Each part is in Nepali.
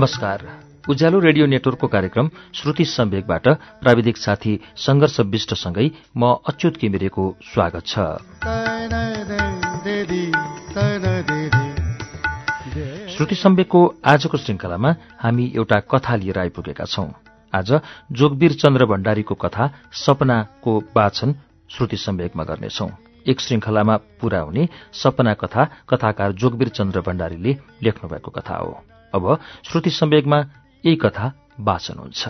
नमस्कार। उज्यालो रेडियो नेटवर्कको कार्यक्रम श्रुति सम्वेकबाट प्राविधिक साथी सङ्घर्ष विष्टसँगै म अच्युत किमिरेको स्वागत छ। श्रुति सम्वेकको आजको श्रृङ्खलामा हामी एउटा कथा लिएर आइपुगेका छौं। आज जोगवीर चन्द्र भण्डारीको कथा सपनाको वाचन श्रुति सम्वेकमा गर्नेछौ। एक श्रृङ्खलामा पूरा हुने सपना कथा कथाकार जोगवीर चन्द्र भण्डारीले लेख्नुभएको कथा हो। अब श्रुति सम्वेगमा यही कथा वाचन हुन्छ।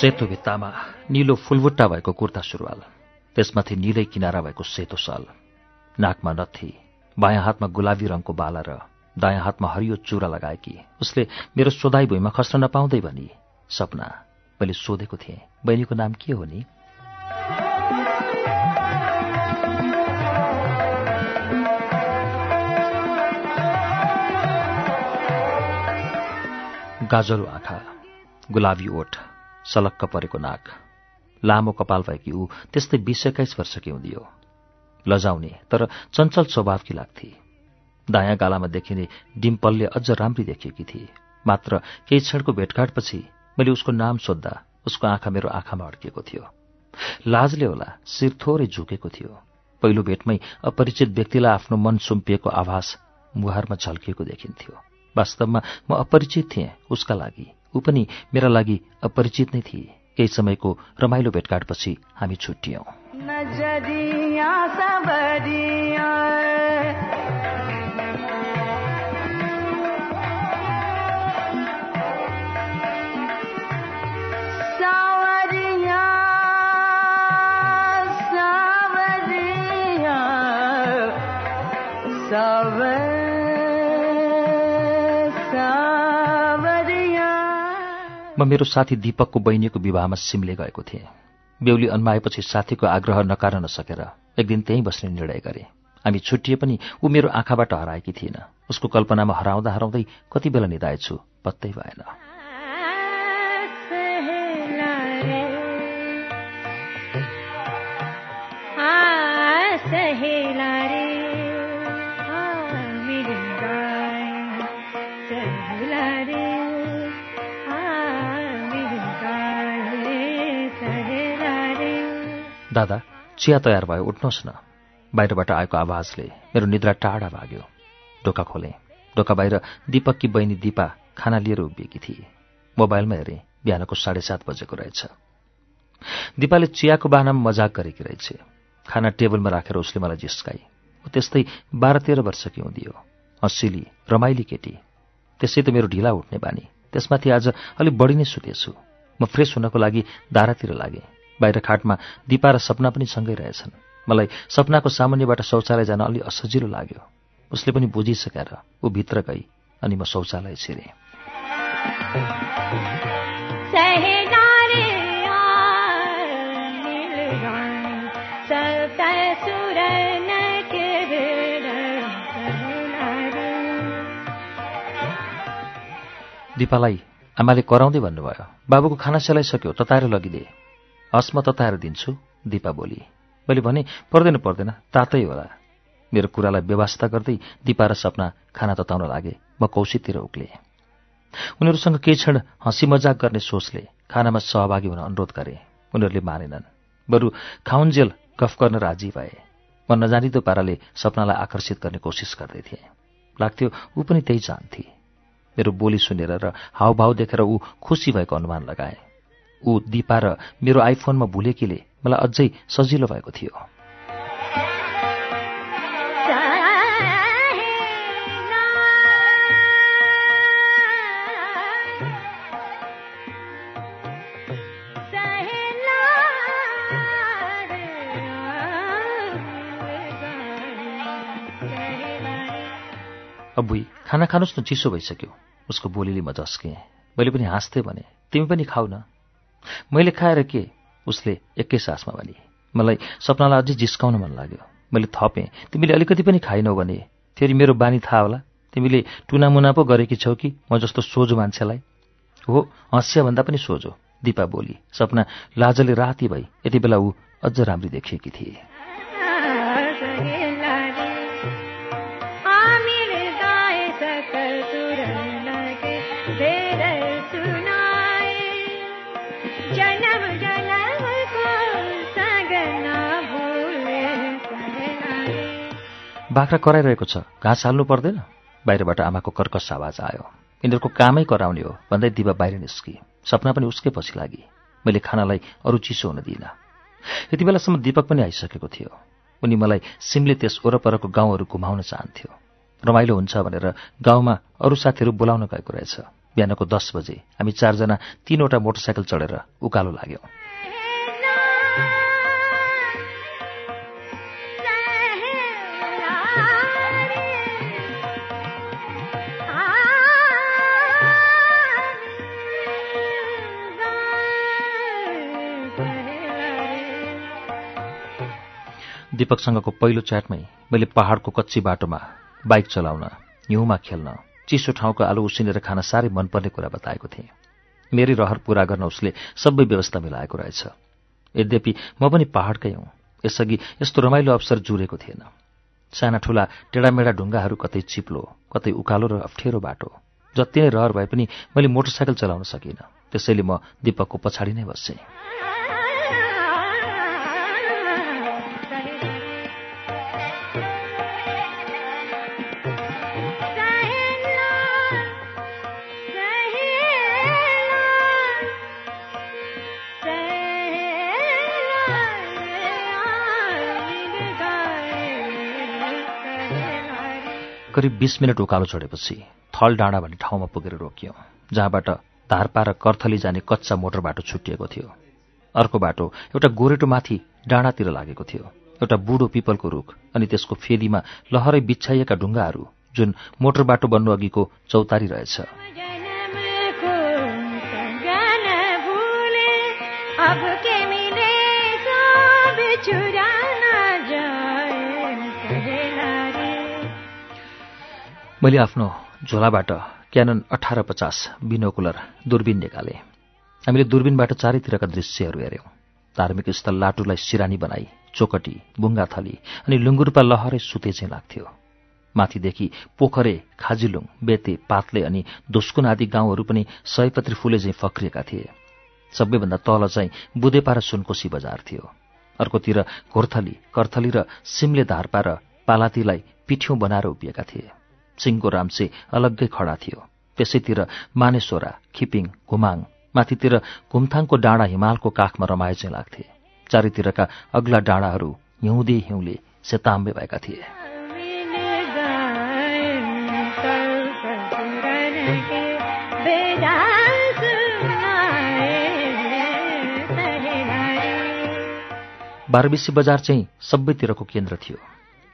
सेतो भित्तामा निलो फुलबुट्टा भएको कुर्ता सुरुवाल त्यसमाथि निलै किनारा भएको सेतो सल। नाकमा नथी बायाँ हातमा गुलाबी रङको बाला र दायाँ हातमा हरियो चुरा लगाएकी। उसले मेरो सोधाई भुइँमा खस्न नपाउँदै भनी सपना मैले सोधेको थिएँ। बहिनीको नाम के हो नि? गाजलो आँखा गुलाबी ओठ सलक्क परेको नाक लामो कपाल भएकी ऊ त्यस्तै बिस एक्काइस वर्षकी हुँदियो। लजाउने तर चञ्चल स्वभावकी लाग्थे। दायाँ गालामा देखिने डिम्पलले अझ राम्री देखिएकी थिए। मात्र केही क्षणको भेटघाटपछि मैले उसको नाम सोद्धा उसको आँखा मेरो आँखामा अड्किएको थियो। लाजले होला शिर थोरै झुकेको थियो। पहिलो भेटमै अपरिचित व्यक्तिलाई आफ्नो मन सुम्पिएको आभास मुहारमा झल्किएको देखिन्थ्यो। वास्तवमा म अपरिचित थिएँ उसका लागि। ऊ पनि मेरा लागि अपरिचित नै थिए। केही समयको रमाइलो भेटघाटपछि हामी छुट्टियौं। म मेरो साथी दीपकको बहिनीको विवाहमा सिमले गएको थिएँ। बेहुली अन्माएपछि साथीको आग्रह नकार्न नसकेर एक दिन त्यहीँ बस्ने निर्णय गरे। हामी छुट्टिए पनि ऊ मेरो आँखाबाट हराएकी थिएन। उसको कल्पनामा हराउँदा हराउँदै कति बेला निधाएछु पत्तै भएन। सहेला दादा चिया तयार भयो उठ्नुहोस् न। बाहिरबाट आएको आवाजले मेरो निद्रा टाढा भाग्यो। ढोका खोलेँ। ढोका बाहिर दीपककी बहिनी दिपा खाना लिएर उभिएकी थिए। मोबाइलमा हेरेँ बिहानको साढे सात बजेको रहेछ। दिपाले चियाको बाहनामा मजाक गरेकी रहेछ। खाना टेबलमा राखेर उसले मलाई जिस्काई ऊ त्यस्तै बाह्र तेह्र वर्षकी हुँदियो। हँसिली रमाइली केटी। त्यसै त मेरो ढिला उठ्ने बानी। त्यसमाथि आज अलिक बढी नै सुतेछु। म फ्रेस हुनको लागि दारातिर लागेँ। बाहिर खाटमा दिपा र सपना पनि सँगै रहेछन्। मलाई सपनाको सामान्यबाट शौचालय जान अलि असजिलो लाग्यो। उसले पनि बुझिसकेर ऊ भित्र गई अनि म शौचालय छिरेँ। दिपालाई आमाले कराउँदै भन्नुभयो बाबुको खाना सेलाइसक्यो तताएर लगिदे। हस् म तताएर दिन्छु दिपा बोली। मैले भने पर्दैन पर्दैन तातै होला। मेरो कुरालाई व्यवस्था गर्दै दिपा र सपना खाना तताउन लागे। म कौशीतिर उक्ले। उनीहरूसँग केही क्षण हँसी मजाक गर्ने सोचले खानामा सहभागी हुन अनुरोध गरे। उनीहरूले मानेनन्। बरु खाउन्जेल गफ गर्न राजी भए। म नजानिदो पाराले सपनालाई आकर्षित गर्ने कोसिस गर्दै थिएँ। लाग्थ्यो ऊ पनि त्यही चाहन्थे। मेरो बोली सुनेर र हावभाव देखेर ऊ खुसी भएको अनुमान लगाए। ऊ दिपा र मेरो आइफोनमा भुलेकीले मलाई अझै सजिलो भएको थियो। अबुई खाना खानुहोस् न चिसो भइसक्यो। उसको बोलीले म झस्केँ। मैले पनि हाँस्थेँ भने तिमी पनि खाऊ न। मैले खाएर के? उसले एकै सासमा भने मलाई सपनालाई अझै जिस्काउन मन लाग्यो। मैले थपेँ। तिमीले अलिकति पनि खाइनौ भने फेरि मेरो बानी थाहा होला। तिमीले टुनामुना पो गरेकी छौ कि म जस्तो सोझो मान्छेलाई? हो हँसिया भन्दा पनि सोझो दिपा बोली। सपना लाजले राति भई यति बेला ऊ अझ राम्री देखिएकी थिए। बाख्रा कराइरहेको छ। घाँस हाल्नु पर्दैन। बाहिरबाट आमाको कर्कस आवाज आयो। यिनीहरूको कामै कराउने हो भन्दै दिवा बाहिर निस्की। सपना पनि उसकै पछि लागि। मैले खानालाई अरू चिसो हुन दिइनँ। यति बेलासम्म दीपक पनि आइसकेको थियो। उनी मलाई सिमले त्यस वरपरको गाउँहरू घुमाउन चाहन्थ्यो। रमाइलो हुन्छ भनेर गाउँमा अरू साथीहरू बोलाउन गएको रहेछ। बिहानको दस बजे हामी चारजना तीनवटा मोटरसाइकल चढेर उकालो लाग्यौँ। दिपकसँगको पहिलो च्याटमै मैले पहाडको कच्ची बाटोमा बाइक चलाउन हिउँमा खेल्न चिसो ठाउँको आलु उसिनेर खान साह्रै मनपर्ने कुरा बताएको थिएँ। मेरी रहर पूरा गर्न उसले सबै व्यवस्था मिलाएको रहेछ। यद्यपि म पनि पहाडकै हुँ यसअघि यस्तो रमाइलो अवसर जुरेको थिएन। साना ठुला टेढामेढा ढुङ्गाहरू कतै चिप्लो कतै उकालो र अप्ठ्यारो बाटो। जति नै रहर भए पनि मैले मोटरसाइकल चलाउन सकिनँ त्यसैले म दिपकको पछाडि नै बसेँ। करिब बिस मिनट उकालो चढेपछि थल डाँडा भन्ने ठाउँमा पुगेर रोकियौँ जहाँबाट धारपा र कर्थली जाने कच्चा मोटर बाटो छुट्टिएको थियो। अर्को बाटो एउटा गोरेटो माथि डाँडातिर लागेको थियो। एउटा बुढो पिपलको रुख अनि त्यसको फेदीमा लहरै बिछाइएका ढुङ्गाहरू जुन मोटर बाटो बन्नु अघिको चौतारी रहेछ। मैले आफ्नो झोलाबाट क्यानन अठार पचास बिनोकुलर दूरबिन निकालेँ। हामीले दूरबिनबाट चारैतिरका दृश्यहरू हेऱ्यौँ। धार्मिक स्थल लाटुलाई सिरानी बनाई चोकटी बुङ्गाथली अनि लुङ्गुर्पा लहरै सुते चाहिँ लाग्थ्यो। माथिदेखि पोखरे खाजिलुङ बेते पातले अनि धुस्कुन आदि गाउँहरू पनि सयपत्री फुले चाहिँ फक्रिएका थिए। सबैभन्दा तल चाहिँ बुधेपा र सुनकोशी बजार थियो। अर्कोतिर घोर्थली कर्थली र सिमले धारपा र पालातीलाई पिठ्यौँ बनाएर उभिएका थिए। सिंहको राम्से अलग्गै खडा थियो। त्यसैतिर मानेश्वरा खिपिङ घुमाङ माथितिर घुमथाङको डाँडा हिमालको काखमा रमाए चाहिँ लाग्थे। चारैतिरका अग्ला डाँडाहरू हिउँदे हिउँले सेताम्बे भएका थिए। बारबिसी बजार चाहिँ सबैतिरको केन्द्र थियो।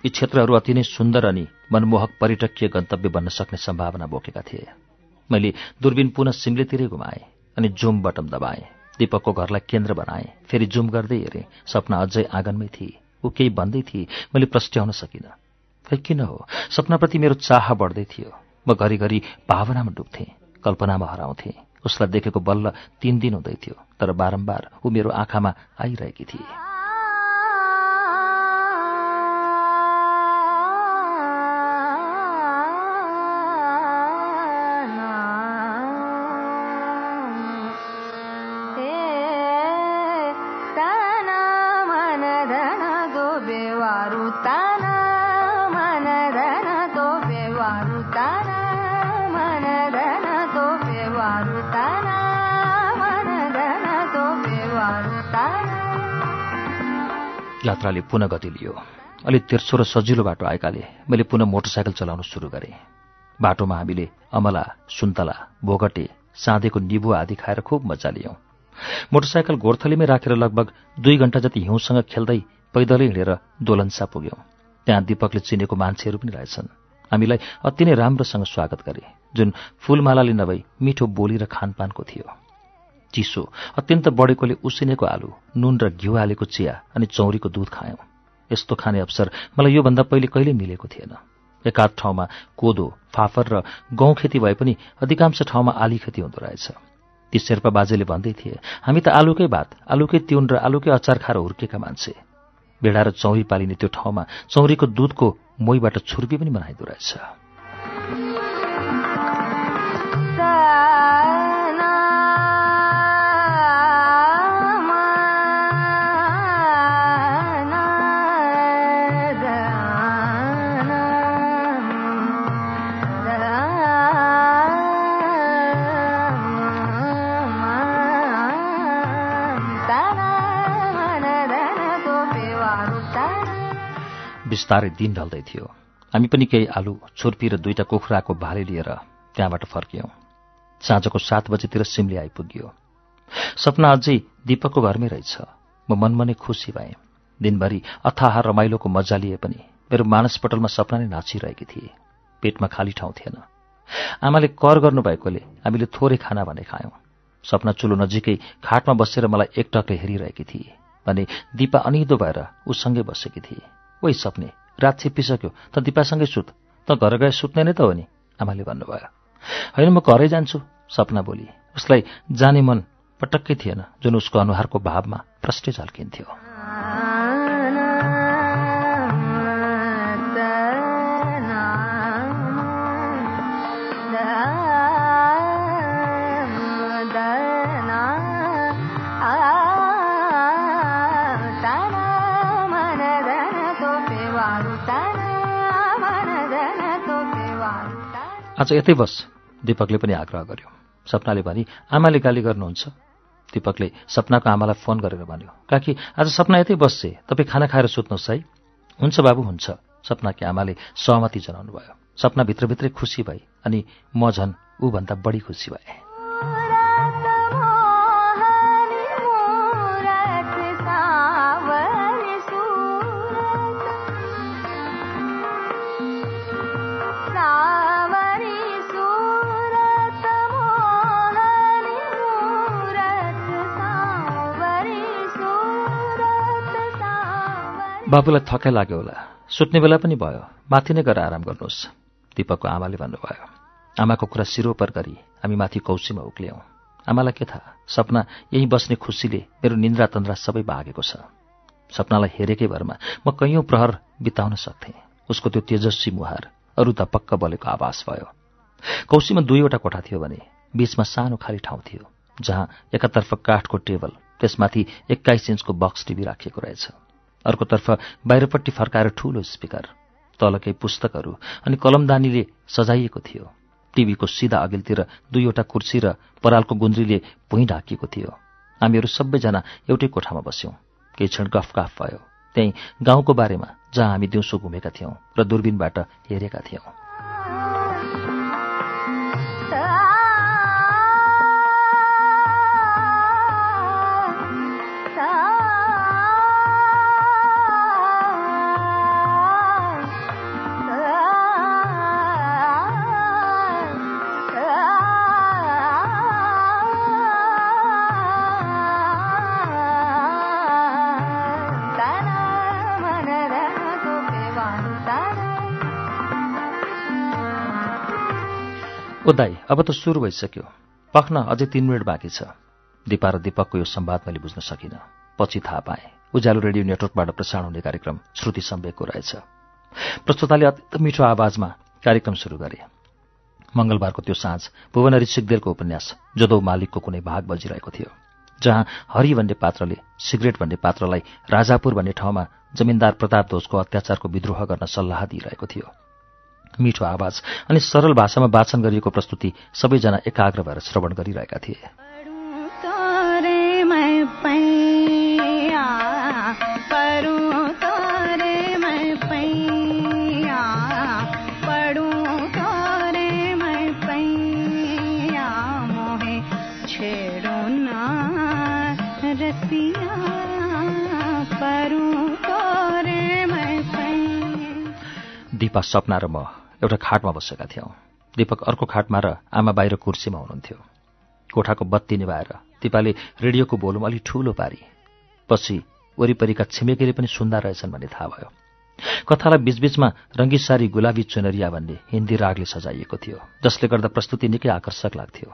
यी क्षेत्रहरू अति नै सुन्दर अनि मनमोहक पर्यटकीय गन्तव्य बन्न सक्ने सम्भावना बोकेका थिए। मैले दूरबिन पुनः सिमलेतिरै घुमाएँ अनि जुम बटम दबाएँ। दीपकको घरलाई केन्द्र बनाएँ। फेरि जुम गर्दै हेरेँ सपना अझै आँगनमै थिए। ऊ केही भन्दै थिए मैले प्रस्ट्याउन सकिनँ। खै किन हो? सपनाप्रति मेरो चाह बढ्दै थियो। म घरिघरि भावनामा डुब्थेँ कल्पनामा हराउँथेँ। उसलाई देखेको बल्ल तीन दिन हुँदै थियो तर बारम्बार ऊ मेरो आँखामा आइरहेकी थिए। यात्राले पुनः गति लियो। अलि तेर्सो र सजिलो बाटो आएकाले मैले पुनः मोटरसाइकल चलाउन सुरु गरेँ। बाटोमा हामीले अमला सुन्तला भोगटे साँधेको निबु आदि खाएर खुब मजा लियौँ। मोटरसाइकल गोर्थलीमै राखेर लगभग दुई घण्टा जति हिउँसँग खेल्दै पैदलै हिँडेर दोलन्सा पुग्यौँ। त्यहाँ दिपकले चिनेको मान्छेहरू पनि रहेछन्। हामीलाई अति नै राम्रोसँग स्वागत गरे जुन फूलमालाले नभई मिठो बोली र खानपानको थियो। चिसो अत्यन्त बढेकोले उसिनेको आलु नुन र घिउ हालेको चिया अनि चौरीको दुध खायौँ। यस्तो खाने अवसर मलाई योभन्दा पहिले कहिल्यै मिलेको थिएन। एकाध ठाउँमा कोदो फाफर र गहुँ खेती भए पनि अधिकांश ठाउँमा आली खेती हुँदो रहेछ। ती शेर्पा बाजेले भन्दै थिए हामी त आलुकै भात आलुकै तिउन र आलुकै अचार खाएर हुर्केका मान्छे। भेडा र चौरी पालिने त्यो ठाउँमा चौरीको दुधको मोहीबाट छुर्पी पनि बनाइदो रहेछ। बिस्तारै दिन ढल्दै थियो। हामी पनि केही आलु छुर्पी र दुईटा कुखुराको भाले लिएर त्यहाँबाट फर्कियौँ। साँझको सात बजेतिर सिमली आइपुग्यो। सपना अझै दीपकको घरमै रहेछ। म मनमा नै खुसी भएँ। दिनभरि अथाह रमाइलोको मजा लिए पनि मेरो मानसपटलमा सपना नै नाचिरहेकी थिए। पेटमा खाली ठाउँ थिएन। आमाले कर गर्नुभएकोले हामीले थोरै खाना भने खायौँ। सपना चुलो नजिकै खाटमा बसेर मलाई एकटकले हेरिरहेकी थिए। भने दिपा अनिदो भएर उसँगै बसेकी थिए। ओइ सप्ने रात छिप्पिसक्यो। त दिपासँगै सुत। त घर गए सुत्ने नै त हो नि? आमाले भन्नुभयो। होइन म घरै जान्छु सपना बोली। उसलाई जाने मन पटक्कै थिएन जुन उसको अनुहारको भावमा प्रष्टै झल्किन्थ्यो। आज यतै बस। दिपकले पनि आग्रह गर्यो। सपनाले भनी आमाले गाली गर्नुहुन्छ। दिपकले सपनाको आमालाई फोन गरेर भन्यो काकी आज सपना यतै बस्छे तपाईँ खाना खाएर सुत्नुहोस् है। हुन्छ बाबु हुन्छ। सपनाकी आमाले सहमति जनाउनु भयो सपना भित्रभित्रै खुसी भए अनि म झन् ऊभन्दा बढी खुसी भए। बाबुलाई थकाइ लाग्यो होला। सुत्ने बेला पनि भयो। माथि नै गएर आराम गर्नुहोस्। दिपकको आमाले भन्नुभयो आमाको कुरा सिरोपर गरी हामी माथि कौशीमा उक्ल्यौँ। आमालाई के थाहा? सपना यहीँ बस्ने खुसीले मेरो निन्द्रा तन्द्रा सबै भागेको छ। सपनालाई हेरेकै भरमा म कैयौँ प्रहर बिताउन सक्थेँ। उसको त्यो तेजस्वी मुहार अरू त पक्क बलेको आवास भयो। कौशीमा दुईवटा कोठा थियो भने बीचमा सानो खाली ठाउँ थियो जहाँ एकातर्फ काठको टेबल त्यसमाथि एक्काइस इन्चको बक्स टिभी राखिएको रहेछ। अर्कोतर्फ बाहिरपट्टि फर्काएर ठूलो स्पिकर तल केही पुस्तकहरू अनि कलमदानीले सजाइएको थियो। टिभीको सिधा अघिल्तिर दुईवटा कुर्सी र परालको गुन्द्रीले भुइँ ढाकिएको थियो। हामीहरू सबैजना एउटै कोठामा बस्यौँ। केही क्षण गफगाफ भयो। त्यहीँ गाउँको बारेमा जहाँ हामी दिउँसो घुमेका थियौँ र दूरबीनबाट हेरेका थियौँ। ओ दाई अब त सुरु भइसक्यो। पख्न अझै तिन मिनट बाँकी छ। दिपा र दिपकको यो संवाद मैले बुझ्न सकिनँ। पछि थाहा पाएँ उज्यालो रेडियो नेटवर्कबाट प्रसारण हुने कार्यक्रम श्रुति सम्वेकको रहेछ। प्रस्तुताले अत्यन्त मिठो आवाजमा कार्यक्रम सुरु गरे। मंगलबारको त्यो साँझ भुवनरी सिग्देलको उपन्यास जदौ मालिकको कुनै भाग बजिरहेको थियो जहाँ हरि भन्ने पात्रले सिगरेट भन्ने पात्रलाई राजापुर भन्ने ठाउँमा जमिनदार प्रताप ध्वजको अत्याचारको विद्रोह गर्न सल्लाह दिइरहेको थियो। मिठो आवाज अनि सरल भाषामा वाचन गरिएको प्रस्तुति सबैजना एकाग्र भएर श्रवण गरिरहेका थिए। दिपा सपना र म एउटा खाटमा बसेका थियौँ। दीपक अर्को खाटमा र आमा बाहिर कुर्सीमा हुनुहुन्थ्यो। कोठाको बत्ती निभाएर दिपाले रेडियोको भोलुम अलि ठूलो पारी। पछि वरिपरिका छिमेकीले पनि सुन्दा रहेछन् भन्ने थाहा भयो। कथालाई बीचबीचमा रङ्गिसारी गुलाबी चुनरिया भन्ने हिन्दी रागले सजाइएको थियो जसले गर्दा प्रस्तुति निकै आकर्षक लाग्थ्यो।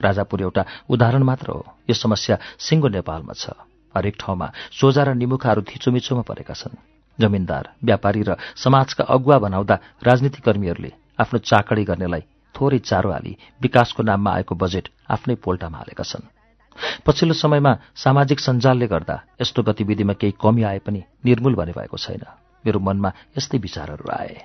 राजापुर एउटा उदाहरण मात्र हो। यो समस्या सिङ्गो नेपालमा छ। हरेक ठाउँमा सोझा र निमुखाहरू थिचोमिचोमा परेका छन्। जमिनदार व्यापारी र समाजका अगुवा बनाउँदा राजनीतिकर्मीहरूले आफ्नो चाकडी गर्नेलाई थोरै चारो हाली विकासको नाममा आएको बजेट आफ्नै पोल्टामा हालेका छन् पछिल्लो समयमा सामाजिक सञ्जालले गर्दा यस्तो गतिविधिमा केही कमी आए पनि निर्मूल भने भएको छैन मेरो मनमा यस्तै विचारहरू आए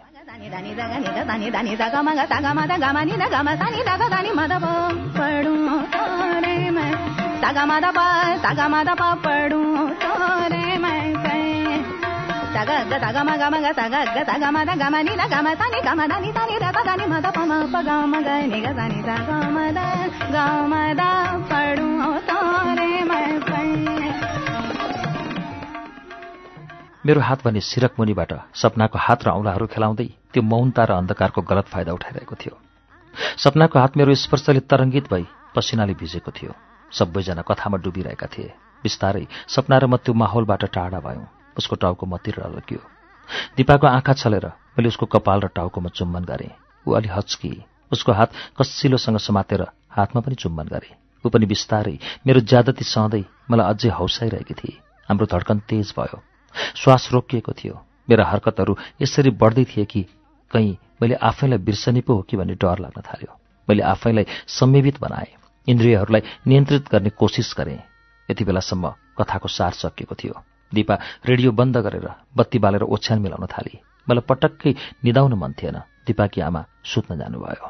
मेरो हात भने सिरक मुनिबाट सपनाको हात र औँलाहरू खेलाउँदै त्यो मौनता र अन्धकारको गलत फाइदा उठाइरहेको थियो। सपनाको हात मेरो स्पर्शले तरङ्गित भई पसिनाले भिजेको थियो। सबैजना कथामा डुबिरहेका थिए। बिस्तारै सपना र म त्यो माहौलबाट टाढा भयौँ। उसको टाउको मतिर लग्यो दिपाको आँखा छलेर मैले उसको कपाल र टाउकोमा चुम्बन गरेँ। ऊ अलि हच्की उसको हात कसिलोसँग समातेर हातमा पनि चुम्बन गरेँ। ऊ पनि बिस्तारै मेरो ज्यादती सहँदै मलाई अझै हौसाइरहेकी थिए। हाम्रो धड्कन तेज भयो। श्वास रोकिएको थियो। मेरा हरकतहरू यसरी बढ्दै थिए कि कहीँ मैले आफैलाई बिर्सने पो हो कि भन्ने डर लाग्न थाल्यो। मैले आफैलाई संयमित बनाएँ। इन्द्रियहरूलाई नियन्त्रित गर्ने कोसिस गरेँ। यति बेलासम्म कथाको सार सकिएको थियो। दिपा रेडियो बन्द गरेर बत्ती बालेर ओछ्यान मिलाउन थाली। मलाई पटक्कै निदाउन मन थिएन। दिपाकी आमा सुत्न जानुभयो।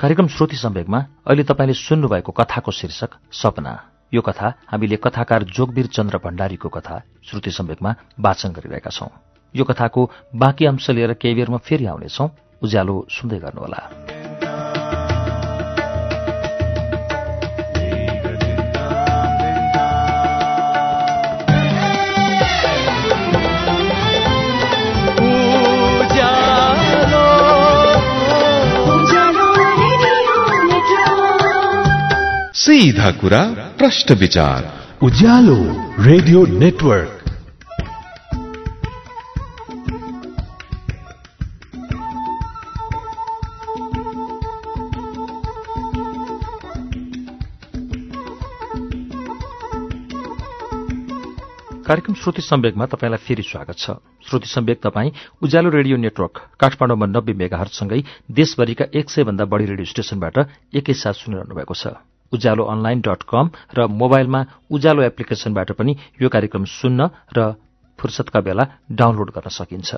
कार्यक्रम श्रुति सम्वेकमा अहिले तपाईँले सुन्नुभएको कथाको शीर्षक सपना। यो कथा हामीले कथाकार जोगवीर चन्द्र भण्डारीको कथा श्रुति सम्वेकमा वाचन गरिरहेका छौं। यो कथाको बाँकी अंश लिएर केही बेरमा फेरि आउनेछौ। उज्यालो सुन्दै गर्नुहोला। सीधा कुरा प्रश्न विचार। Ujyaalo radio network. कार्यक्रम श्रुति सम्वेकमा तपाईँलाई फेरि स्वागत छ। श्रुति सम्वेक तपाईँ उज्यालो रेडियो नेटवर्क काठमाडौँमा नब्बे मेगाहरूसँगै देशभरिका एक सय भन्दा बढ़ी रेडियो स्टेशनबाट एकैसाथ सुनिरहनु भएको छ। उज्यालो अनलाइन डट कम र मोबाइलमा उज्यालो एप्लिकेशनबाट पनि यो कार्यक्रम सुन्न र फुर्सदका बेला डाउनलोड गर्न सकिन्छ।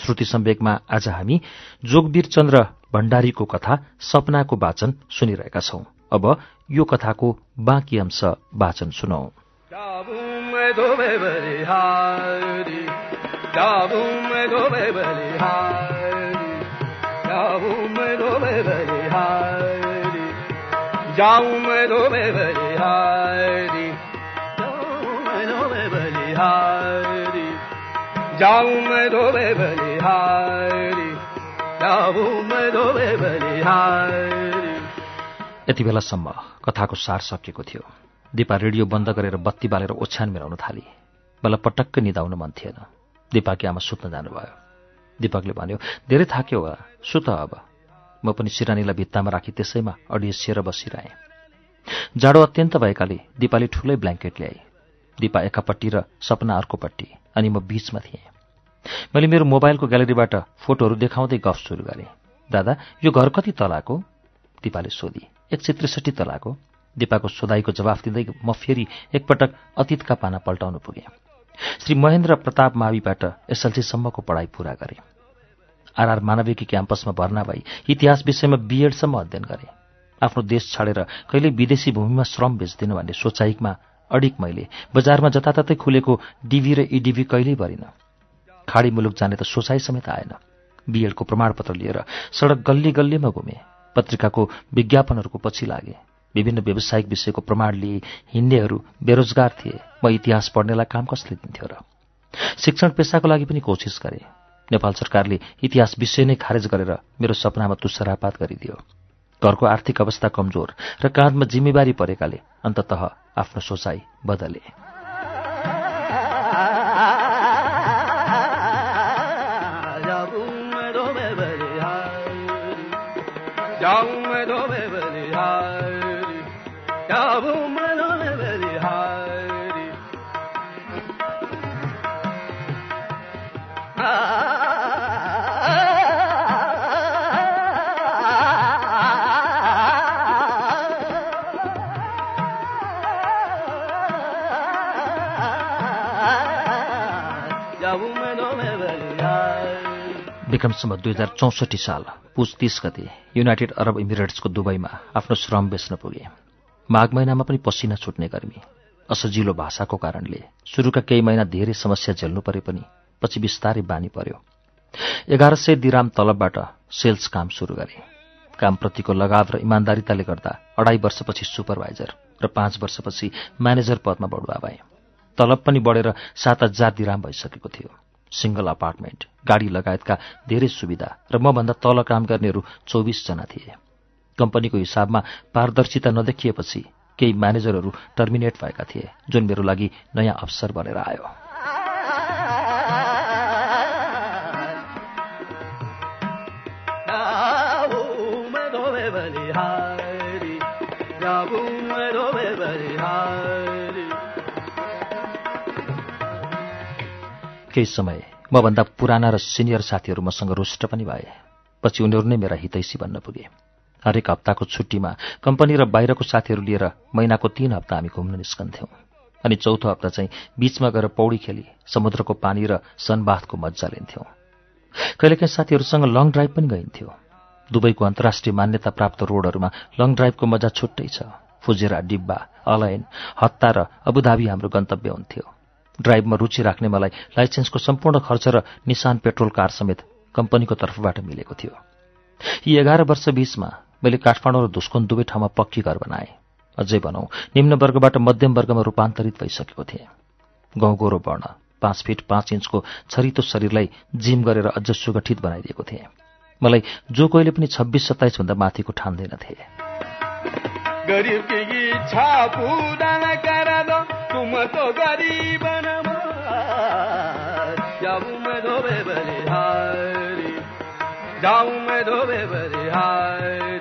श्रुति सम्वेकमा आज हामी जोगवीर चन्द्र भण्डारीको कथा सपनाको वाचन सुनिरहेका छौं। अब यो कथाको बाँकी अंश वाचन सुनौ। जाऊं मैं दो में बलिहारी जाऊं मैं दो में बलिहारी जाऊं मैं दो में बलिहारी जाऊं मैं दो में बलिहारी। यति बेलासम्म कथाको सार सकिएको थियो। दिपा रेडियो बन्द गरेर बत्ती बालेर ओछ्यान मिलाउन थाली। मलाई पटक्क निदाउन मन थिएन। दिपाकी आमा सुत्न जानुभयो। दिपकले भन्यो धेरै थाक्यो होला सुत अब। म पनि सिरानीलाई भित्तामा राखी त्यसैमा अडिएसिएर बसिरहेँ। जाडो अत्यन्त भएकाले दिपाले ठुलै ब्ल्याङ्केट ल्याए। दिपा एकापट्टि र सपना अर्कोपट्टि अनि म बीचमा थिएँ। मैले मेरो मोबाइलको ग्यालेरीबाट फोटोहरू देखाउँदै गफ सुरु गरेँ। दादा यो घर कति तलाको? दिपाले सोधी। एक सय त्रिसठी तलाको। दिपाको सोधाइको जवाफ दिँदै म फेरि एकपटक अतीतका पाना पल्टाउनु पुगेँ। श्री महेन्द्र प्रताप माविबाट एसएलसीसम्मको पढाइ पूरा गरेँ। आरआर मानविकी क्याम्पसमा भर्ना भई इतिहास विषयमा बिएडसम्म अध्ययन गरे। आफ्नो देश छाडेर कहिले विदेशी भूमिमा श्रम बेच्दिन भन्ने सोचाइकमा अडिक मैले। बजारमा जताततै खुलेको डिभी र इडिभी कहिल्यै भरिन। खाडी मुलुक जाने त सोचाइ समेत आएन। बिएडको प्रमाणपत्र लिएर सडक गल्ली गल्लीमा घुमे। पत्रिकाको विज्ञापनहरूको पछि लागे। विभिन्न व्यावसायिक विषयको प्रमाण लिए हिँड्नेहरू बेरोजगार थिए। म इतिहास पढ्नेलाई काम कसले दिन्थ्यो र? शिक्षण पेसाको लागि पनि कोसिस गरे। नेपाल सरकारले इतिहास विषय नै खारेज गरेर मेरो सपनामा तुसरापात गरिदियो। घरको आर्थिक अवस्था कमजोर र काँधमा जिम्मेवारी परेकाले अन्तत आफ्नो सोचाइ बदले। विक्रमसम्म दुई हजार चौसठी साल पुस तीस गते युनाइटेड अरब इमिरेट्सको दुबईमा आफ्नो श्रम बेच्न पुगे। माघ महिनामा पनि पसिना छुट्ने गर्मी। असजिलो भाषाको कारणले सुरुका केही महिना धेरै समस्या झेल्नु परे पनि पछि बिस्तारै बानी पर्यो। एघार सय दिराम तलबबाट सेल्स काम सुरु गरे। कामप्रतिको लगाव र इमान्दारिताले गर्दा अढाई वर्षपछि सुपरभाइजर र पाँच वर्षपछि म्यानेजर पदमा बढुवा भए। तलब पनि बढेर सात हजार दिराम भइसकेको थियो। सिंगल अपार्टमेन्ट गाडी लगायतका धेरै सुविधा र मभन्दा तल काम गर्नेहरू चौबिसजना थिए। कम्पनीको हिसाबमा पारदर्शिता नदेखिएपछि केही म्यानेजरहरू टर्मिनेट भएका थिए जुन मेरो लागि नयाँ अवसर बनेर आयो। केही समय मभन्दा पुराना र सिनियर साथीहरू मसँग रुष्ट पनि भए। पछि उनीहरू नै मेरा हितैसी बन्न पुगे। हरेक हप्ताको छुट्टीमा कम्पनी र बाहिरको साथीहरू लिएर महिनाको तीन हप्ता हामी घुम्न निस्कन्थ्यौँ। अनि चौथो हप्ता चाहिँ बीचमा गएर पौडी खेली समुद्रको पानी र सनबाथको मजा लिन्थ्यौँ। कहिलेकाहीँ साथीहरूसँग लङ ड्राइभ पनि गइन्थ्यो। दुबईको अन्तर्राष्ट्रिय मान्यता प्राप्त रोडहरूमा लङ ड्राइभको मजा छुट्टै छ। फुजेरा डिब्बा अलयन हत्ता र अबुधाबी हाम्रो गन्तव्य हुन्थ्यो। ड्राइभमा रुचि राख्ने मलाई लाइसेन्सको सम्पूर्ण खर्च र निशान पेट्रोल कार समेत कम्पनीको तर्फबाट मिलेको थियो। यी एघार वर्ष बीचमा मैले काठमाडौँ र धुस्कोन दुवै ठाउँमा पक्की घर बनाएँ। अझै भनौँ निम्न वर्गबाट मध्यम वर्गमा रूपान्तरित भइसकेको थिएँ। गाउँ गोरो वर्ण पाँच फिट पाँच इन्चको छरितो शरीरलाई जिम गरेर अझ सुगठित बनाइदिएको थिएँ। मलाई जो कोहीले पनि छब्बिस सत्ताइस भन्दा माथिको ठान्दैनथे जाऊं मैं धोबे बलिहारी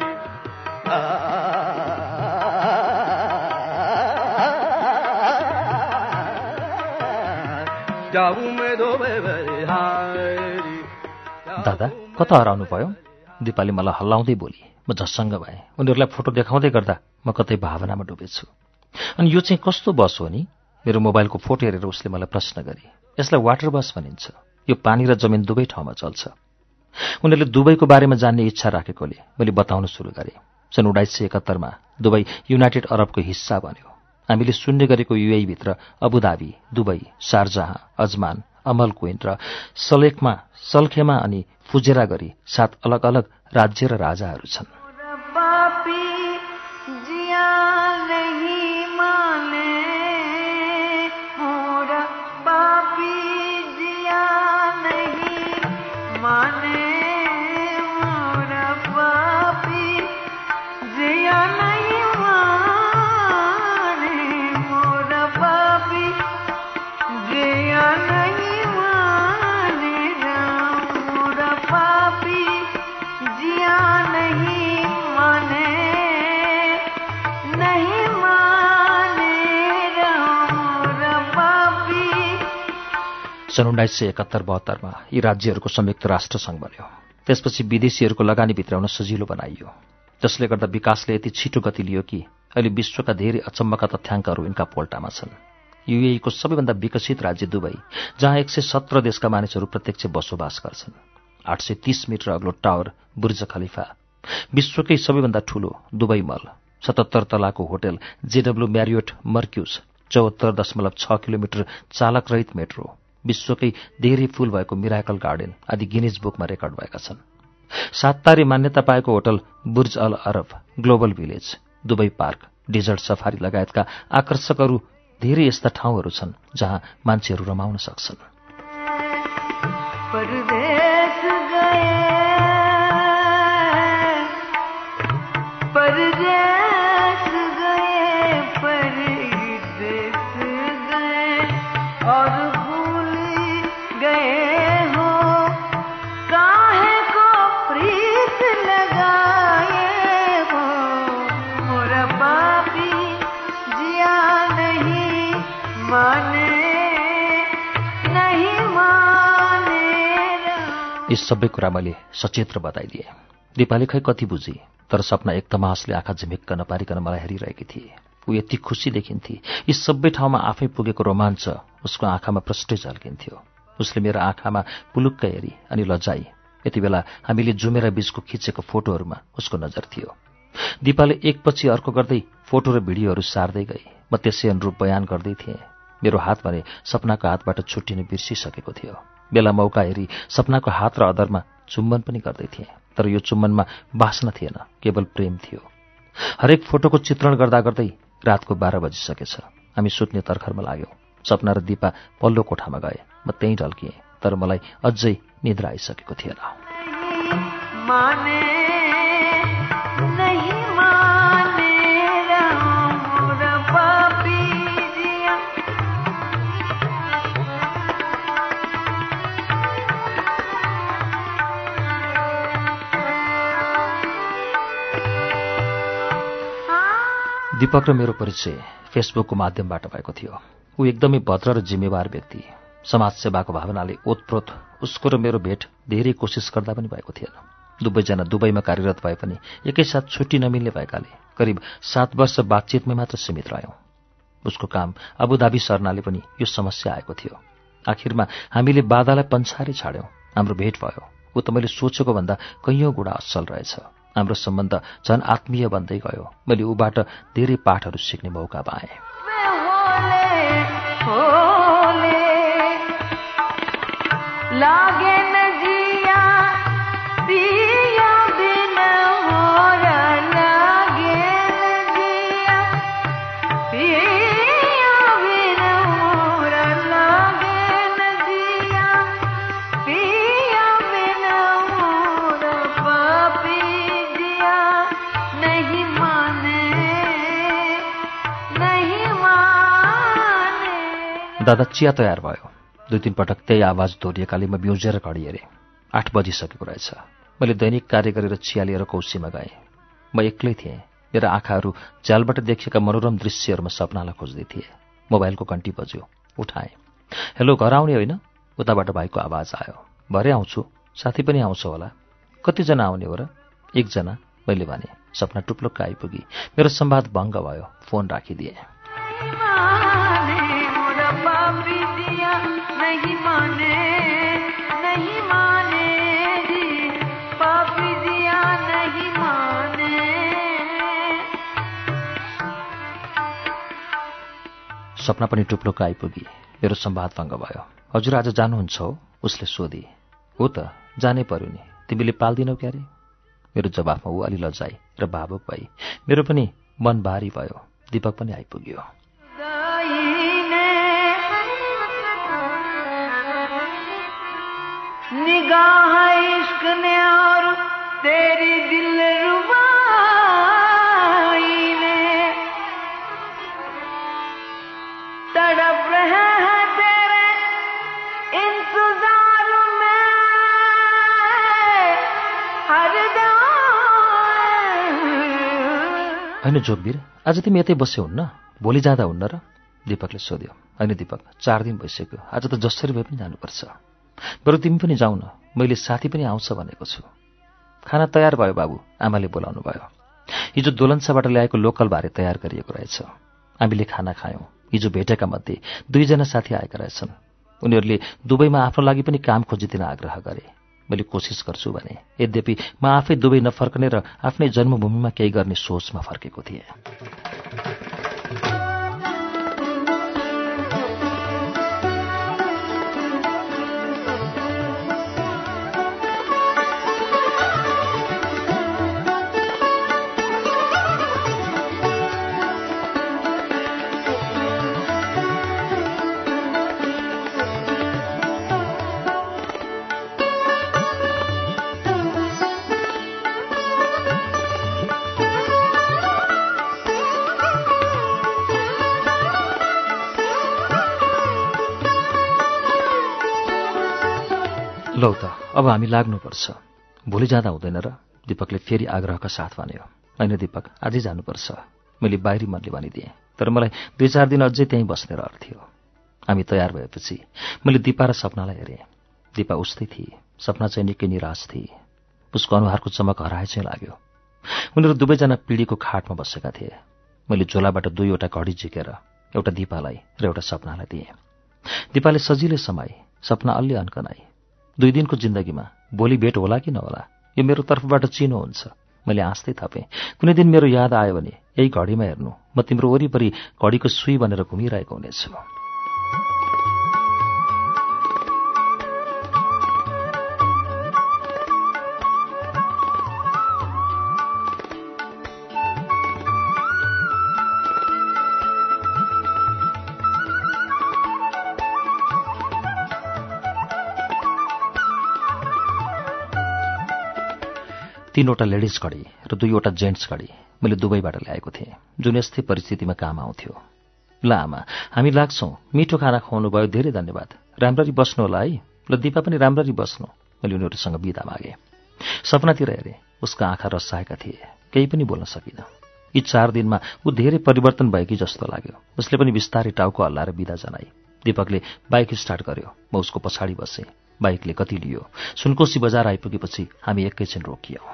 दादा कता हराउनु भयो? दिपाली मलाई हल्लाउँदै बोली। म झस्सङ्ग भएँ। उनीहरूलाई फोटो देखाउँदै गर्दा म कतै भावनामा डुबेछु। अनि यो चाहिँ कस्तो बस हो नि? मेरो मोबाइलको फोटो हेरेर उसले मलाई प्रश्न गरे। यसलाई वाटर बस भनिन्छ। यो पानी र जमिन दुवै ठाउँमा चल्छ। उनीहरूले दुबईको बारेमा जान्ने इच्छा राखेकोले मैले बताउन सुरु गरेँ। सन् उन्नाइस सय एकात्तरमा दुबई युनाइटेड अरबको हिस्सा बन्यो। हामीले सुन्ने गरेको युएईभित्र Abu Dhabi Dubai Sharjah Ajman Umm Al Quwain र सलेखमा सल्खेमा अनि फुजेरा गरी सात अलग अलग राज्य र राजाहरू छन्। सन् उन्नाइस सय एकात्तर बहत्तरमा यी राज्यहरूको संयुक्त राष्ट्रसङ्घ बन्यो। त्यसपछि विदेशीहरूको लगानी भित्राउन सजिलो बनाइयो। जसले गर्दा विकासले यति छिटो गति लियो कि अहिले विश्वका धेरै अचम्मका तथ्याङ्कहरू यिनका पोल्टामा छन्। युएईको सबैभन्दा विकसित राज्य दुबई जहाँ एक सय सत्र देशका मानिसहरू प्रत्यक्ष बसोबास गर्छन्। आठ सय तीस मिटर अग्लो टावर बुर्ज खलिफा विश्वकै सबैभन्दा ठूलो दुबई मल सतहत्तर तलाको होटल जेडब्ल्यू म्यारियोट मर्क्युस चौहत्तर दशमलव छ किलोमिटर चालकरहित मेट्रो विश्वकै धेरै फूल भएको मिराकल गार्डन आदि गिनिज बुकमा रेकर्ड भएका छन्। साततारी मान्यता पाएको hotel Burj Al Arab Global Village Dubai park desert safari लगायतका आकर्षकहरू धेरै यस्ता ठाउँहरू छन् जहाँ मान्छेहरू रमाउन सक्छन्। यी सबै कुरा मैले सचेत र बताइदिएँ। दिपाले खै कति बुझी तर सपना एक तमासले आँखा झिमिक्क नपारिकन मलाई हेरिरहेकी थिए। ऊ यति खुसी देखिन्थे। यी सबै ठाउँमा आफै पुगेको रोमाञ्च उसको आँखामा प्रष्टै झल्किन्थ्यो। उसले मेरो आँखामा पुलुक्क हेरी अनि लजाई। यति बेला हामीले जुमेरा बीचको खिचेको फोटोहरूमा उसको नजर थियो। दिपाले एकपछि अर्को गर्दै फोटो र भिडियोहरू सार्दै गई। म त्यसै अनुरूप बयान गर्दै थिएँ। मेरो हात भने सपनाको हातबाट छुट्टिन बिर्सिसकेको थियो। बेला मौका हेरी सपनाको हात र अदरमा चुम्बन पनि गर्दै थिएँ तर यो चुम्बनमा बास्न थिएन केवल प्रेम थियो। हरेक फोटोको चित्रण गर्दा गर्दै रातको बाह्र बजिसकेछ। हामी सुत्ने तर्खरमा लाग्यौँ। सपना र दिपा पल्लो कोठामा गए। म त्यहीँ ढल्किएँ तर मलाई अझै निद्रा आइसकेको थिएन। दिपक र मेरो परिचय फेसबुकको माध्यमबाट भएको थियो। ऊ एकदमै भद्र र जिम्मेवार व्यक्ति। समाजसेवाको भावनाले ओतप्रोत उसको र मेरो भेट धेरै कोसिस गर्दा पनि भएको थिएन। दुवैजना दुबईमा कार्यरत भए पनि एकैसाथ छुट्टी नमिल्ने भएकाले करिब सात वर्ष बातचितमै मात्र सीमित रह्यौँ। उसको काम अबुधाबी सर्नाले पनि यो समस्या आएको थियो। आखिरमा हामीले बाधालाई पन्छारे छाड्यौँ। हाम्रो भेट भयो। ऊ त मैले सोचेको भन्दा कैयौँ गुणा असल रहेछ। हाम्रो सम्बन्ध झन् आत्मीय बन्दै गयो। मैले ऊबाट धेरै पाठहरू सिक्ने मौका पाएँ। दादा चिया तयार भयो। दुई तिन पटक त्यही आवाज दोहोरिएकाले म बिउजेर घडी हेरेँ। आठ बजिसकेको रहेछ। मैले दैनिक कार्य गरेर चिया लिएर कौसीमा गएँ। म एक्लै थिएँ। मेरा आँखाहरू झ्यालबाट देखिएका मनोरम दृश्यहरूमा सपनालाई खोज्दै थिए। मोबाइलको घन्टी बज्यो। उठाएँ। हेलो घर आउने होइन? उताबाट भाइको आवाज आयो। भरे आउँछु। साथी पनि आउँछ होला। कतिजना आउने हो र? एकजना मैले भने। सपना टुप्लुक्क आइपुगी। मेरो संवाद भङ्ग भयो। फोन राखिदिएँ। सपना पनि टुप्लुक्क आइपुगी। मेरो संवाद भङ्ग भयो। हजुर आज जानुहुन्छ हो? उसले सोधी। हो त जानै पर्यो नि। तिमीले पाल्दिनौ क्यारे? मेरो जवाफमा ऊ अलि लजाई र भावुक भई मेरो पनि मन भारी भयो। दीपक पनि आइपुग्यो। निगाह इश्क ने तेरी दिल रुबाई तड़प रहे हैं तेरे इंतजार में। होइन जोगवीर आज तिमी यतै बस्यो हुन्न? भोलि जाँदा हुन्न र? दीपकले सोध्यो। होइन दीपक चार दिन भइसक्यो। आज त जसरी भए पनि जानुपर्छ। बरु तिमी पनि जाऊ न मैले साथी पनि आउँछ भनेको छु। खाना तयार भयो बाबु। आमाले बोलाउनु भयो। हिजो दोलन्साबाट ल्याएको लोकल भारे तयार गरिएको रहेछ। हामीले खाना खायौँ। हिजो भेटेका मध्ये दुईजना साथी आएका रहेछन्। उनीहरूले दुबईमा आफ्नो लागि पनि काम खोजिदिन आग्रह गरे। मैले कोसिस गर्छु भने यद्यपि म आफै दुबई नफर्कने र आफ्नै जन्मभूमिमा केही गर्ने सोचमा फर्केको थिएँ। अब हामी लाग्नुपर्छ। भोलि जाँदा हुँदैन र दिपकले फेरि आग्रहका साथ भन्यो। होइन दिपक आजै जानुपर्छ। मैले बाहिरी मनले भनिदिएँ। तर मलाई दुई चार दिन अझै त्यहीँ बस्ने रहर थियो हामी तयार भएपछि मैले दिपा र सपनालाई हेरेँ। दिपा उस्तै थिए। सपना चाहिँ निकै निराश थिए। उसको अनुहारको चमक हराए चाहिँ लाग्यो। उनीहरू दुवैजना पिँढीको खाटमा बसेका थिए। मैले झोलाबाट दुईवटा घडी झिकेर एउटा दिपालाई र एउटा सपनालाई दिएँ। दिपाले सजिलै समाए सपना अलि अन्कनाई। दुई दिनको जिन्दगीमा भोलि भेट होला कि नहोला? यो मेरो तर्फबाट चिनो हुन्छ। मैले आँस्दै थपेँ। कुनै दिन मेरो याद आयो भने यही घडीमा हेर्नु। म तिम्रो वरिपरि घडीको सुई बनेर घुमिरहेको हुनेछु। तीनवटा लेडिज घडी र दुईवटा जेन्ट्स घडी मैले दुबईबाट ल्याएको थिएँ जुन यस्तै परिस्थितिमा काम आउँथ्यो। ल आमा हामी लाग्छौँ मिठो खाना खुवाउनु भयो धेरै धन्यवाद। राम्ररी बस्नु होला है? ल दिपा पनि राम्ररी बस्नु। मैले उनीहरूसँग बिदा मागेँ। सपनातिर हेरेँ उसका आँखा रसाएका थिए। केही पनि बोल्न सकिनँ। यी चार दिनमा ऊ धेरै परिवर्तन भएकी जस्तो लाग्यो। उसले पनि बिस्तारै टाउको हल्लाएर बिदा जनाई। दिपकले बाइक स्टार्ट गर्यो। म उसको पछाडि बसेँ। बाइकले कति लियो? सुनकोशी बजार आइपुगेपछि हामी एकैछिन रोकियौँ।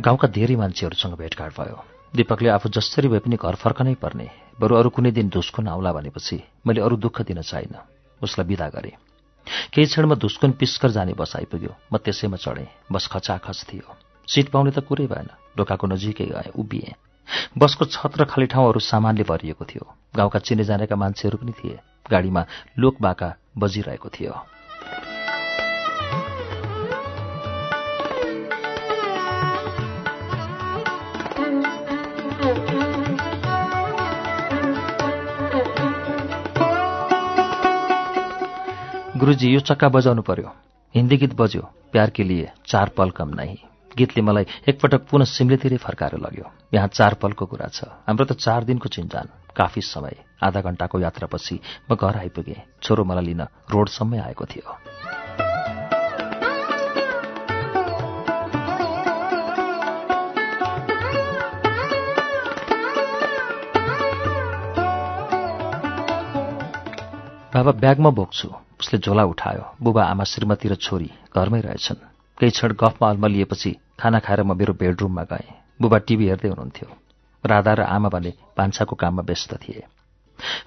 गाउँका धेरै मान्छेहरूसँग भेटघाट भयो। दिपकले आफू जसरी भए पनि घर फर्कनै पर्ने। बरु अरू कुनै दिन धुस्कुन आउला भनेपछि मैले अरू दुःख दिन चाहिनँ उसलाई विदा गरेँ। केही क्षणमा धुस्कुन पिस्कर जाने बस आइपुग्यो। म त्यसैमा चढेँ। बस खचाखच थियो। सिट पाउने त कुरै भएन। ढोकाको नजिकै गएँ उभिएँ। बसको छत र खाली ठाउँहरू सामानले भरिएको थियो। गाउँका चिने जानेका मान्छेहरू पनि थिए। गाडीमा लोकबाका बजिरहेको थियो। गुरुजी यो चक्का बजाउनु पर्यो। हिन्दी गीत बज्यो। प्यार के लिए चार पल कम नहीं। गीतले मलाई एकपटक पुनः सिमलेतिरै फर्काएर लग्यो। यहाँ चार पलको कुरा छ। हाम्रो त चार दिनको चिन्जान काफी समय आधा घण्टाको यात्रापछि म घर आइपुगेँ। छोरो मलाई लिन रोडसम्मै आएको थियो। बाबा ब्यागमा बोक्छु। उसले झोला उठायो। बुबा आमा श्रीमती र छोरी घरमै रहेछन्। केही क्षण गफमा अल्मलिएपछि खाना खाएर म मेरो बेडरुममा गएँ। बुबा टिभी हेर्दै हुनुहुन्थ्यो। राधा र आमा भने भान्साको काममा व्यस्त थिए।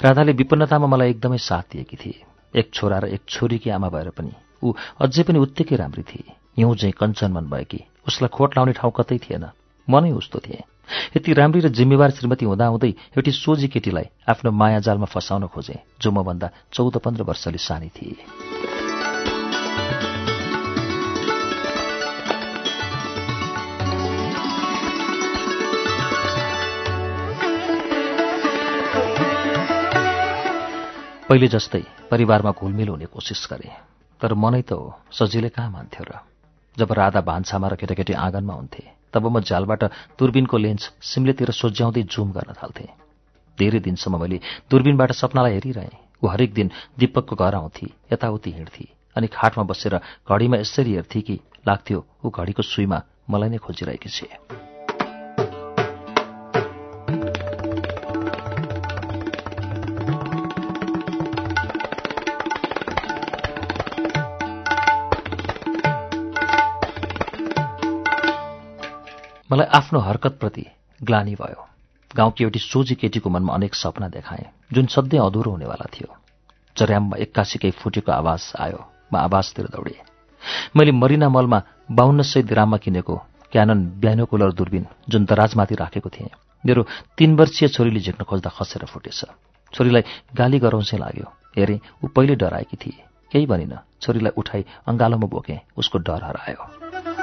राधाले विपन्नतामा मलाई एकदमै साथ दिएकी थिए। एक छोरा र एक छोरीकी आमा भएर पनि ऊ अझै पनि उत्तिकै राम्री थिए। हिउँ चाहिँ कञ्चनमन भएकी उसलाई खोट लाउने ठाउँ कतै थिएन। मनै उस्तो थिएँ। यति राम्री र जिम्मेवार श्रीमती हुँदाहुँदै एउटी सोझी केटीलाई आफ्नो मायाजालमा फसाउन खोजे जो मभन्दा चौध पन्ध्र वर्षले सानी थिए। पहिले जस्तै परिवारमा घुलमिल हुने कोसिस गरे तर मनै त हो सजिलै कहाँ मान्थ्यो र? जब राधा भान्सामा र केटाकेटी आँगनमा हुन्थे तब म झ्यालबाट दूरबिनको लेन्स सिम्लेतिर सोझ्याउँदै जुम गर्न थाल्थेँ। धेरै दिनसम्म मैले दूरबिनबाट सपनालाई हेरिरहेँ। ऊ हरेक दिन दीपकको घर आउँथे यताउति हिँड्थे अनि खाटमा बसेर घडीमा यसरी हेर्थे कि लाग्थ्यो ऊ घडीको सुईमा मलाई नै खोजिरहेकी छे मलाई आफ्नो हरकतप्रति ग्लानी भयो। गाउँकी एउटी सोझी केटीको मनमा अनेक सपना देखाएँ जुन सधैँ अधुरो हुनेवाला थियो। जर्याममा एक्कासी केही फुटेको आवाज आयो म आवाजतिर दौडेँ। मैले मरिना मलमा बाहन्न सय दिराममा किनेको क्यानन ब्यानोकुलर दूरबीन जुन दराजमाथि राखेको थिएँ। मेरो तीन वर्षीय छोरीले झिक्न खोज्दा खसेर फुटेछ। छोरीलाई गाली गराउँछै लाग्यो। हेरेँ ऊ पहिले डराएकी थिए। केही भनिन छोरीलाई उठाई अङ्गालोमा बोकेँ उसको डर हरायो।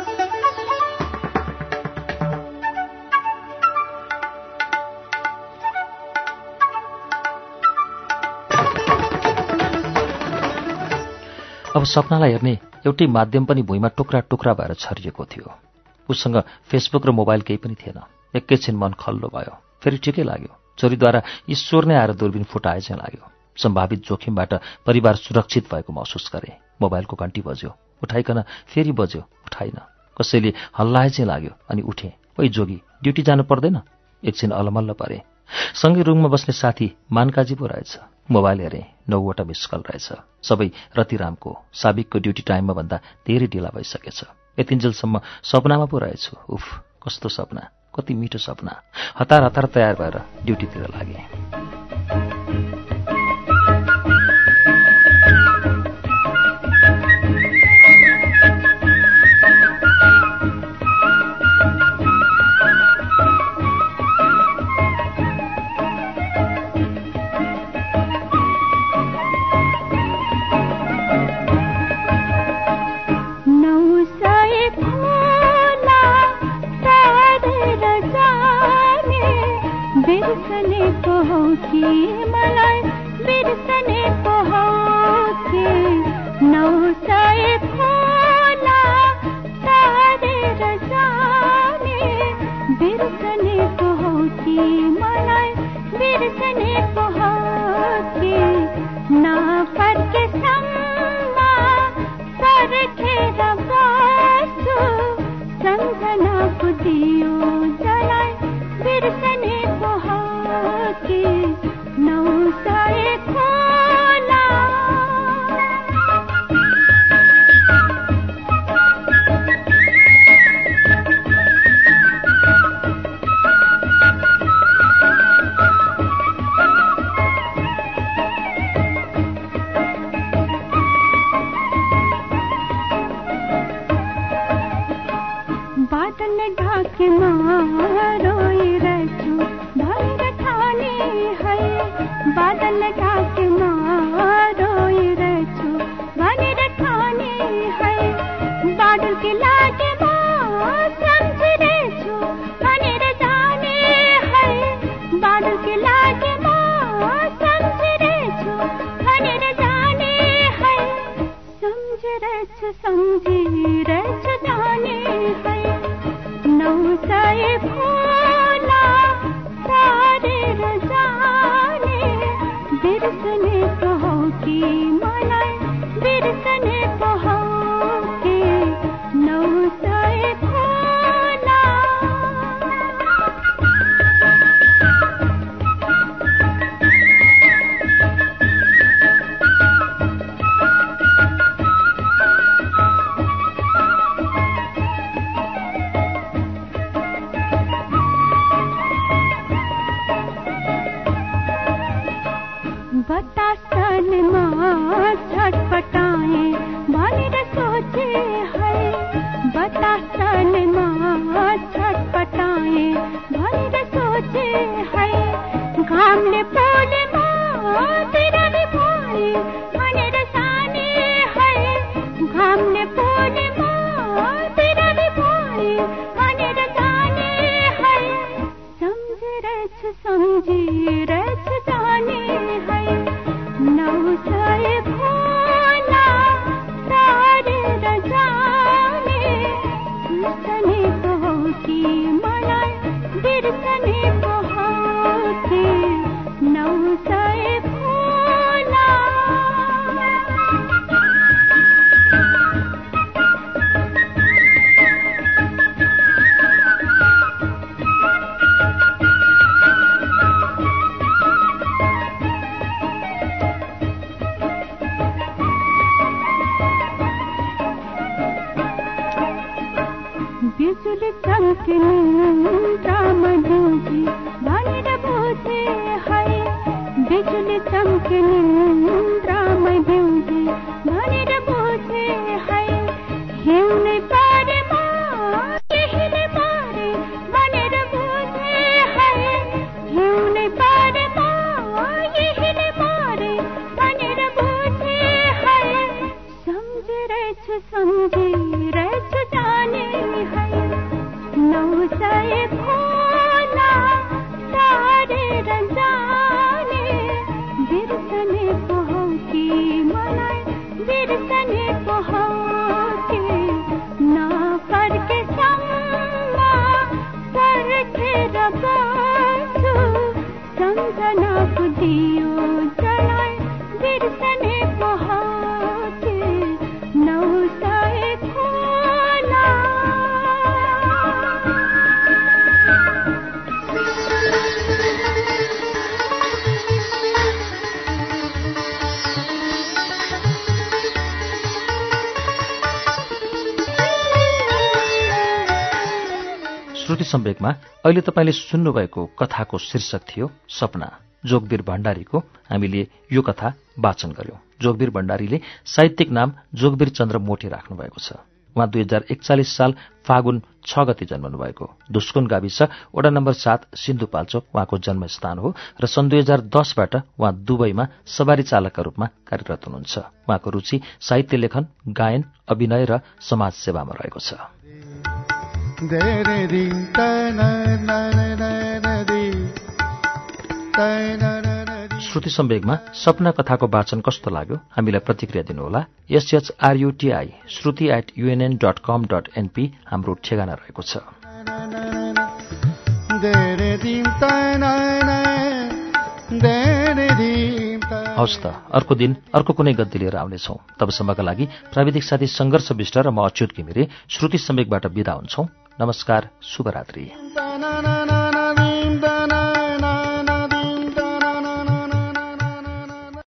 अब सपनालाई हेर्ने एउटै माध्यम पनि भुइँमा टुक्रा टुक्रा भएर छरिएको थियो। उसँग फेसबुक र मोबाइल केही पनि थिएन। एकैछिन मन खल्लो भयो। फेरि ठिकै लाग्यो। छोरीद्वारा ईश्वर नै आएर दूरबिन फुटाए चाहिँ लाग्यो। सम्भावित जोखिमबाट परिवार सुरक्षित भएको महसुस गरे। मोबाइलको घन्टी बज्यो। उठाइकन फेरि बज्यो। उठाइन। कसैले हल्लाए चाहिँ लाग्यो अनि उठे। ओइ जोगी ड्युटी जानु पर्दैन? एकछिन अलमल्ल परे। सँगै रुममा बस्ने साथी मानकाजी पो रहेछ। मोबाइल हेरेँ नौवटा मिस कल रहेछ। सबै रतिरामको साबिकको ड्युटी टाइममा भन्दा धेरै ढिला भइसकेछ। यतिन्जेलसम्म सपनामा पो रहेछु। उफ कस्तो सपना कति मिठो सपना। हतार हतार तयार भएर ड्युटीतिर लागे। बिर्सनेको हौ कि सम्वेकमा अहिले तपाईँले सुन्नुभएको कथाको शीर्षक थियो सपना। जोगवीर भण्डारीको हामीले यो कथा वाचन गर्यौं। जोगवीर भण्डारीले साहित्यिक नाम जोगवीर चन्द्र मोटे राख्नु भएको छ। उहाँ दुई हजार एकचालिस साल फागुन छ गति जन्मनु भएको। धुस्कुन गाविस वडा नम्बर सात सिन्धुपाल्चोक उहाँको जन्मस्थान हो र सन् दुई हजार दसबाट उहाँ दुबईमा सवारी चालकका रूपमा कार्यरत हुनुहुन्छ। उहाँको रुचि साहित्य लेखन गायन अभिनय र समाज सेवामा रहेको छ। श्रुति सम्वेगमा सपना कथाको वाचन कस्तो लाग्यो? हामीलाई प्रतिक्रिया दिनुहोला। S H R U T I Shruti at UNN dot com dot NP हाम्रो ठेगाना रहेको छ। हवस् त अर्को दिन अर्को कुनै गद्दी लिएर आउनेछौँ। तबसम्मका लागि प्राविधिक साथी सङ्घर्ष विष्ट र म अच्युत घिमिरे श्रुति सम्वेकबाट विदा हुन्छौँ। नमस्कार शुभरात्री।